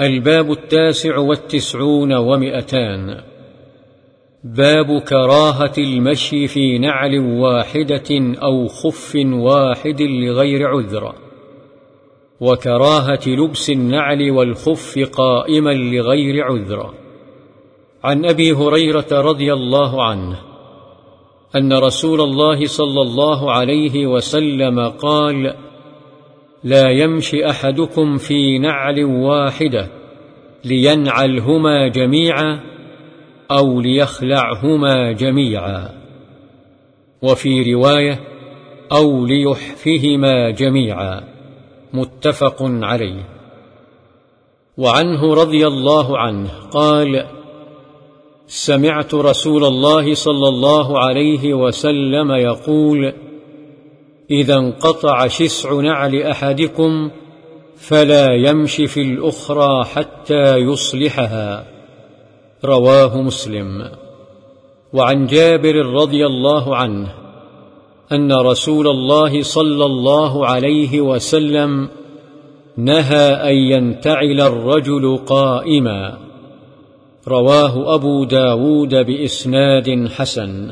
الباب التاسع والتسعون ومئتان. باب كراهة المشي في نعل واحدة أو خف واحد لغير عذر. وكراهة لبس النعل والخف قائما لغير عذر. عن أبي هريرة رضي الله عنه أن رسول الله صلى الله عليه وسلم قال لا يمشي أحدكم في نعل واحدة لينعلهما جميعا أو ليخلعهما جميعا. وفي رواية أو ليحفهما جميعا. متفق عليه. وعنه رضي الله عنه قال سمعت رسول الله صلى الله عليه وسلم يقول إذا انقطع شسع نعل أحدكم فلا يمشي في الأخرى حتى يصلحها. رواه مسلم. وعن جابر رضي الله عنه أن رسول الله صلى الله عليه وسلم نهى أن ينتعل الرجل قائما. رواه أبو داود بإسناد حسن.